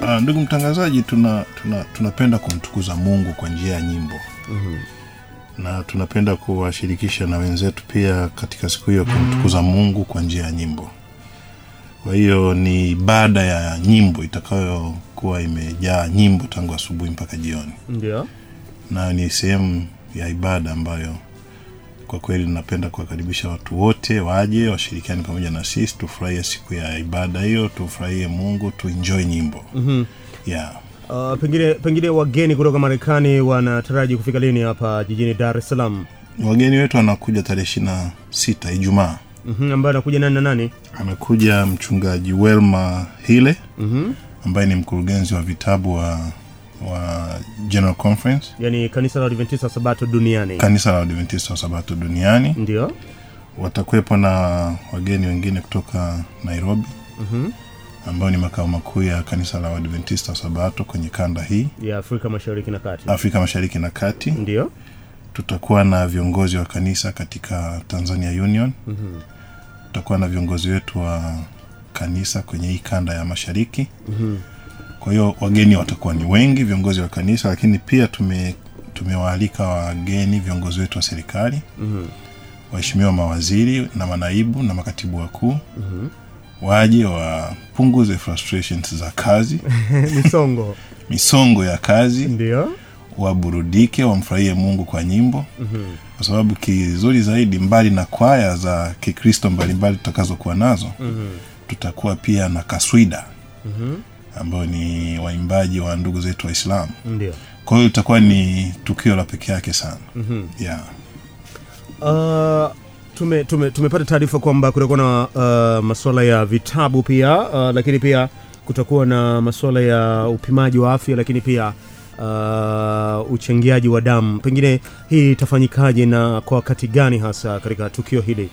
Uh, ndugu mtangazaji, tuna, tuna, tunapenda kumtukuza Mungu kwa njia ya nyimbo mm-hmm. na tunapenda kuwashirikisha na wenzetu pia katika siku hiyo kumtukuza Mungu kwa njia ya nyimbo. Kwa hiyo ni ibada ya nyimbo itakayokuwa imejaa nyimbo tangu asubuhi mpaka jioni, ndio Na ni sehemu ya ibada ambayo kwa kweli napenda kuwakaribisha watu wote waje washirikiane pamoja na sisi, tufurahie siku ya ibada hiyo, tufurahie Mungu, tuenjoy nyimbo mm-hmm. yeah. Uh, pengine pengine wageni kutoka Marekani wanataraji kufika lini hapa jijini Dar es Salaam? Wageni wetu wanakuja tarehe ishirini na sita Ijumaa. Mhm, ambaye anakuja nani na nani? Amekuja mchungaji Welma Hile Mhm. ambaye ni mkurugenzi wa vitabu wa, wa General Conference yani kanisa la Adventista wa Sabato duniani. kanisa la Adventista wa Sabato duniani. Ndio. Watakuwepo na wageni wengine kutoka Nairobi Mhm. ambayo ni makao makuu ya kanisa la Adventista wa Sabato kwenye kanda hii Ya Afrika Mashariki na Kati. Afrika Mashariki na Kati. Ndio. Tutakuwa na viongozi wa kanisa katika Tanzania Union. Mhm. Tutakuwa na viongozi wetu wa kanisa kwenye hii kanda ya mashariki. Mhm. Kwa hiyo wageni watakuwa ni wengi, viongozi wa kanisa, lakini pia tume tumewaalika wageni viongozi wetu wa serikali, mm-hmm. waheshimiwa mawaziri na manaibu na makatibu wakuu mm-hmm. waje wapunguze frustrations za kazi, Misongo. misongo ya kazi, Ndio. waburudike, wamfurahie Mungu kwa nyimbo, mm-hmm. kwa sababu kizuri zaidi, mbali na kwaya za Kikristo mbalimbali tutakazokuwa nazo, mm-hmm. tutakuwa pia na kaswida Mhm. Ambao ni waimbaji wa ndugu zetu Waislamu. Ndio. Kwa hiyo itakuwa ni tukio la pekee yake sana mm -hmm. yeah. Uh, tume, tume, tumepata taarifa kwamba kutakuwa na uh, masuala ya vitabu pia uh, lakini pia kutakuwa na masuala ya upimaji wa afya lakini pia uh, uchangiaji wa damu. Pengine hii itafanyikaje na kwa wakati gani hasa katika tukio hili?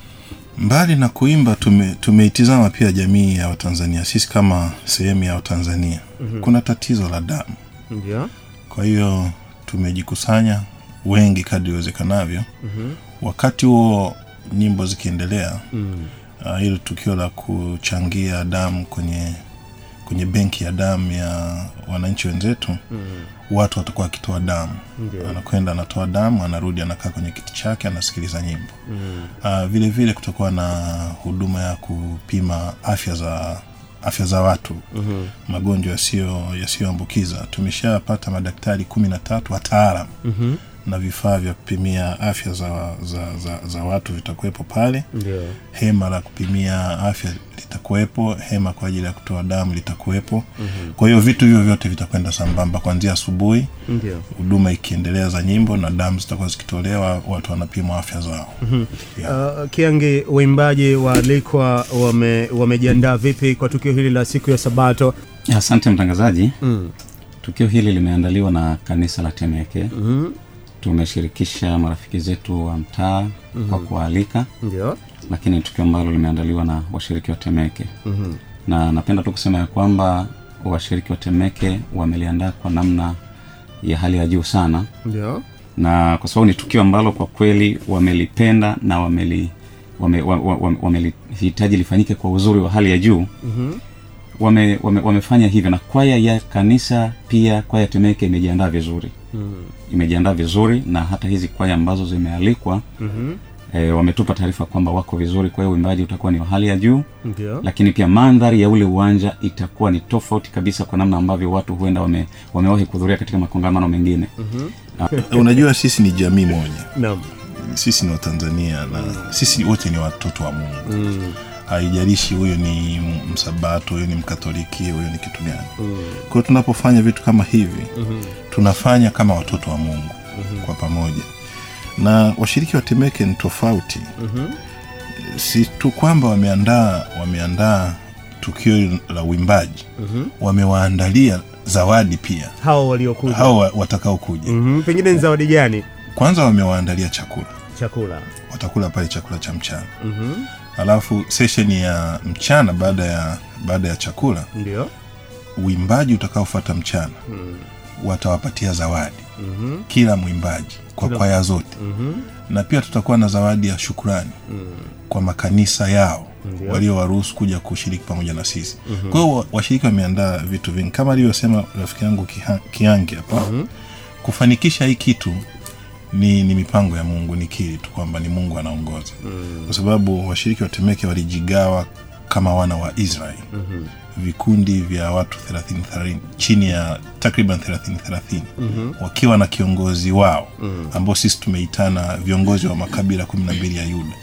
Mbali na kuimba, tume, tumeitizama pia jamii ya Watanzania, sisi kama sehemu ya Watanzania mm-hmm. kuna tatizo la damu. Ndio. Kwa hiyo tumejikusanya wengi kadri iwezekanavyo. -hmm. Wakati huo nyimbo zikiendelea, Mm. uh, hilo tukio la kuchangia damu kwenye kwenye benki ya damu ya wananchi wenzetu, Mm. Watu watakuwa wakitoa damu. okay. Anakwenda anatoa damu, anarudi anakaa kwenye kiti chake, anasikiliza nyimbo. Mm. Uh, vile vile kutakuwa na huduma ya kupima afya za afya za watu mm-hmm. magonjwa yasiyo yasiyoambukiza. Tumeshapata madaktari kumi na tatu wataalam mm-hmm na vifaa vya kupimia afya za, za, za, za watu vitakuwepo pale. yeah. Hema la kupimia afya litakuwepo, hema kwa ajili ya kutoa damu litakuwepo. Mhm. Kwa hiyo vitu hivyo vyote vitakwenda sambamba kuanzia asubuhi, Ndio. huduma ikiendelea za nyimbo na damu zitakuwa zikitolewa, watu wanapimwa afya zao. Yeah. Uh, Kiangi, waimbaji waalikwa wame, wamejiandaa vipi kwa tukio hili la siku ya Sabato? Asante mtangazaji. Mm. Tukio hili limeandaliwa na kanisa la Temeke. mm -hmm. Tumeshirikisha marafiki zetu wa mtaa mm -hmm. kwa kualika Ndio. Lakini tukio ambalo limeandaliwa na washiriki wa Temeke, mm-hmm. na napenda tu kusema ya kwamba washiriki wa Temeke wameliandaa kwa namna ya hali ya juu sana, Ndio. na kwa sababu ni tukio ambalo kwa kweli wamelipenda na wameli wame, wame, wame, wa- wamelihitaji lifanyike kwa uzuri wa hali ya juu Mhm. wame, wame, wamefanya hivyo na kwaya ya kanisa pia kwaya temeke imejiandaa vizuri Mhm. imejiandaa vizuri na hata hizi kwaya ambazo zimealikwa Mhm. E, wametupa taarifa kwamba wako vizuri kwa hiyo uimbaji utakuwa ni wa hali ya juu Ndiyo. lakini pia mandhari ya ule uwanja itakuwa ni tofauti kabisa kwa namna ambavyo watu huenda wame, wamewahi kuhudhuria katika makongamano mengine Mhm. Unajua, sisi ni jamii moja, Naam. sisi ni Watanzania na sisi wote ni watoto wa Mungu. Mm. haijalishi huyo ni msabato huyo ni mkatoliki huyo ni kitu gani Mm. kwa hiyo tunapofanya vitu kama hivi mm -hmm. tunafanya kama watoto wa mungu mm -hmm. kwa pamoja na washiriki wa temeke ni tofauti mm-hmm. si tu kwamba wameandaa wameandaa tukio la uimbaji mm-hmm. wamewaandalia zawadi pia Hao waliokuja. hao watakaokuja Mhm. Pengine ni zawadi gani? kwanza wamewaandalia chakula Chakula. watakula pale chakula cha mchana mm-hmm. alafu sesheni ya mchana baada ya baada ya chakula Ndio. uimbaji utakaofuata mchana Mm. watawapatia zawadi Mhm. kila mwimbaji kwa kwaya zote mm -hmm. na pia tutakuwa na zawadi ya shukurani mm -hmm. kwa makanisa yao Ndio. waliowaruhusu kuja kushiriki pamoja na sisi mm-hmm. kwa hiyo wa- washiriki wameandaa vitu vingi kama alivyosema rafiki yangu Kiange kiangi hapa mm-hmm. kufanikisha hii kitu ni, ni mipango ya mungu ni kili tu kwamba ni mungu anaongoza mm. kwa sababu washiriki wa temeke walijigawa kama wana wa israel. Mm-hmm. vikundi vya watu 30 30 chini ya takriban 30 30 mm-hmm. wakiwa na kiongozi wao mm-hmm. ambao sisi tumeitana viongozi wa makabila 12 ya yuda.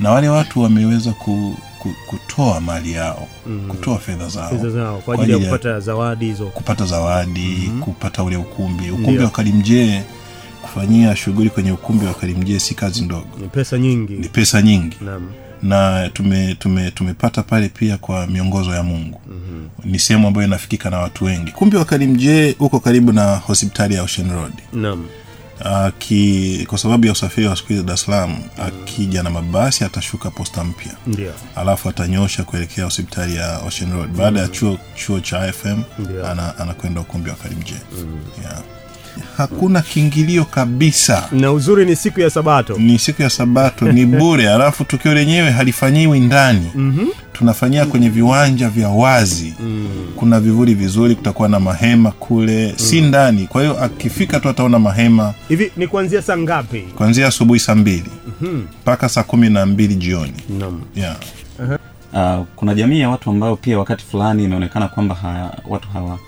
Na wale watu wameweza ku, ku, kutoa mali yao mm. kutoa fedha zao. Fedha zao kwa ajili ya kupata zawadi hizo. kupata zawadi mm-hmm. kupata ule ukumbi. Ukumbi wa Kalimjee kufanyia shughuli kwenye ukumbi wa Kalimjee si kazi ndogo. Ni pesa nyingi. Ni pesa nyingi. Naam na tume, tume, tumepata pale pia kwa miongozo ya mungu. Mm-hmm. ni sehemu ambayo inafikika na watu wengi. Kumbi wa karimjee uko karibu na hospitali ya ocean road. Naam. Aki, kwa sababu ya usafiri wa siku hizi dar es salaam akija na mabasi atashuka posta mpya. Yeah. alafu atanyosha kuelekea hospitali ya ocean road. Baada ya chuo, chuo cha fm anakwenda ana, ukumbi wa karimje yeah. Hakuna kiingilio kabisa na uzuri ni siku ya sabato ni siku ya sabato ni bure alafu tukio lenyewe halifanyiwi ndani mm-hmm. tunafanyia kwenye viwanja vya wazi mm. kuna vivuli vizuri kutakuwa na mahema kule mm. si ndani kwa hiyo akifika tu ataona mahema hivi ni kuanzia saa ngapi kuanzia asubuhi saa mbili mpaka mm-hmm. saa kumi na mbili jioni naam yeah. uh-huh. Uh, kuna jamii ya watu ambao pia wakati fulani imeonekana kwamba ha, watu hawa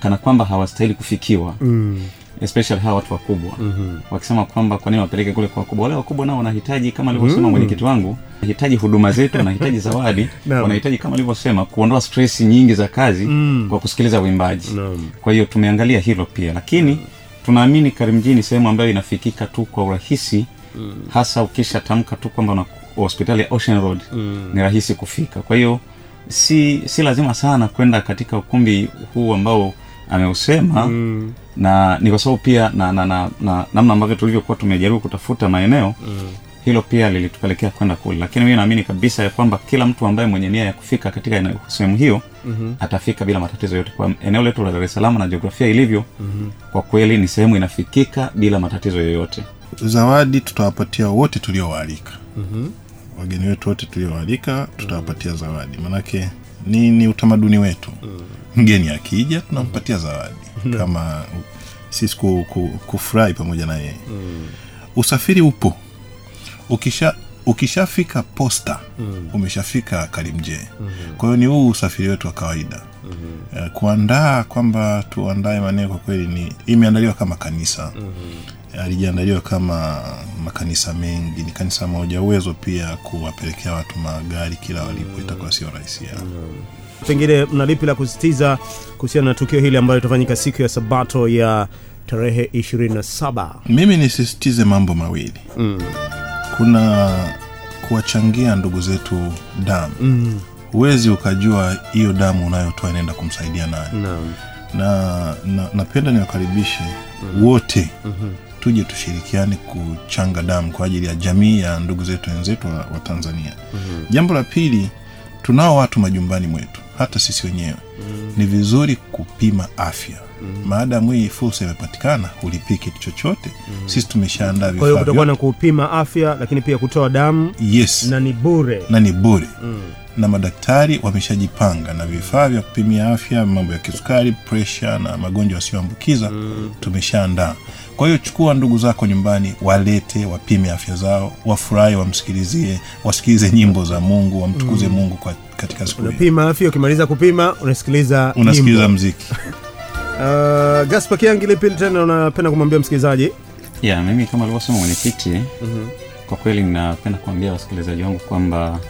kana kwamba hawastahili kufikiwa mm. especially hawa watu wakubwa mm-hmm. wakisema kwamba kwa nini wapeleke kule kwa wakubwa wale wakubwa nao wanahitaji kama alivyosema mm. mwenyekiti wangu wanahitaji huduma zetu wanahitaji zawadi no. wanahitaji kama alivyosema kuondoa stress nyingi za kazi mm. kwa kusikiliza uimbaji no. kwa hiyo tumeangalia hilo pia lakini tunaamini karimjii ni sehemu ambayo inafikika tu kwa urahisi mm. hasa ukishatamka tu kwamba hospitali ya ocean road mm. ni rahisi kufika kwa hiyo si si lazima sana kwenda katika ukumbi huu ambao ameusema mm. na ni kwa sababu pia na na na na namna ambavyo tulivyokuwa tumejaribu kutafuta maeneo mm. hilo pia lilitupelekea kwenda kule lakini mimi naamini kabisa ya kwamba kila mtu ambaye mwenye nia ya kufika katika sehemu hiyo mm-hmm. atafika bila matatizo yote kwa eneo letu la dar es salaam na jiografia ilivyo mm-hmm. kwa kweli ni sehemu inafikika bila matatizo yoyote zawadi tutawapatia wote tuliowaalika mm-hmm. Wageni wetu wote tuliowaalika tutawapatia zawadi manake ni, ni utamaduni wetu mm. mgeni akija tunampatia zawadi kama sisi ku, ku, kufurahi pamoja na yeye mm. usafiri upo ukisha ukishafika posta mm. umeshafika karimjee mm-hmm. kwa hiyo ni huu usafiri wetu wa kawaida mm-hmm. uh, kuandaa kwamba tuandae maneno kwa kweli ni imeandaliwa kama kanisa mm-hmm. Alijaandaliwa kama makanisa mengi ni kanisa moja uwezo pia kuwapelekea watu magari kila walipo itakuwa sio rahisi yao pengine mna lipi la kusisitiza kuhusiana na tukio hili ambayo litafanyika siku ya sabato ya tarehe 27 mimi nisisitize mambo mawili mm. kuna kuwachangia ndugu zetu damu mm. huwezi ukajua hiyo damu unayotoa inaenda kumsaidia nani no. na, na napenda niwakaribishe mm. wote mm-hmm. Tuje tushirikiane kuchanga damu kwa ajili ya jamii ya ndugu zetu wenzetu wa, wa tanzania mm-hmm. jambo la pili tunao watu majumbani mwetu hata sisi wenyewe mm-hmm. ni vizuri kupima afya mm-hmm. maadamu hii fursa imepatikana hulipii kitu chochote mm-hmm. sisi tumeshaandaa vifaa. kwa hiyo kutakuwa na kupima afya lakini pia kutoa damu yes na ni bure na ni bure mm-hmm na madaktari wameshajipanga na vifaa vya kupimia afya mambo ya kisukari presha na magonjwa yasiyoambukiza mm. tumeshaandaa kwa hiyo chukua ndugu zako nyumbani walete wapime afya zao wafurahi wamsikilizie wasikilize nyimbo za mungu wamtukuze mm. mungu kwa, katika siku hiyo unapima afya ukimaliza kupima unasikiliza unasikiliza nyimbo. mziki uh, gaspa kiangi lipi tena unapenda kumwambia msikilizaji ya mimi kama alivyosema mwenyekiti mm-hmm. kwa kweli ninapenda kuambia wasikilizaji wangu kwamba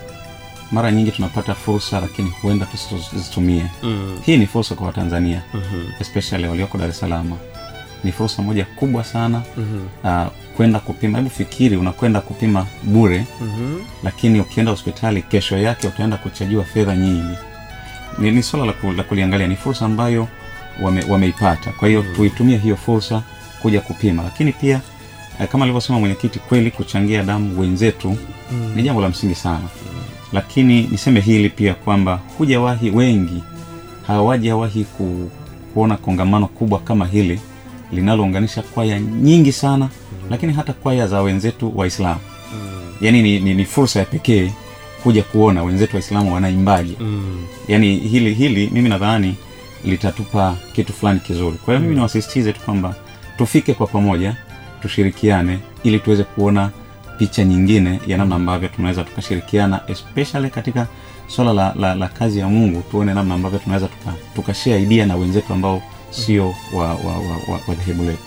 mara nyingi tunapata fursa lakini huenda tusizitumie mm-hmm. hii ni fursa kwa watanzania mm-hmm. especially walioko dar es salaam ni fursa moja kubwa sana mm-hmm. uh, kwenda kupima hebu fikiri unakwenda kupima bure mm-hmm. lakini ukienda hospitali kesho yake utaenda kuchajiwa fedha nyingi ni, ni swala la, ku, la kuliangalia ni fursa ambayo wame, wameipata kwa hiyo mm -hmm. tuitumie hiyo fursa kuja kupima lakini pia uh, kama alivyosema mwenyekiti kweli kuchangia damu wenzetu mm -hmm. ni jambo la msingi sana mm. lakini niseme hili pia kwamba hujawahi wengi hawajawahi ku, kuona kongamano kubwa kama hili linalounganisha kwaya nyingi sana mm. lakini hata kwaya za wenzetu waislamu mm. yaani ni, ni, ni fursa ya pekee kuja kuona wenzetu waislamu wanaimbaje Mm. yaani hili hili mimi nadhani litatupa kitu fulani kizuri kwa hiyo mimi niwasisitize tu kwamba tufike kwa pamoja tushirikiane ili tuweze kuona picha nyingine ya namna ambavyo tunaweza tukashirikiana especially katika swala la, la, la kazi ya mungu tuone namna ambavyo tunaweza tukashea tuka idea na wenzetu ambao sio wa, wa, wa, wa, wa dhehebu letu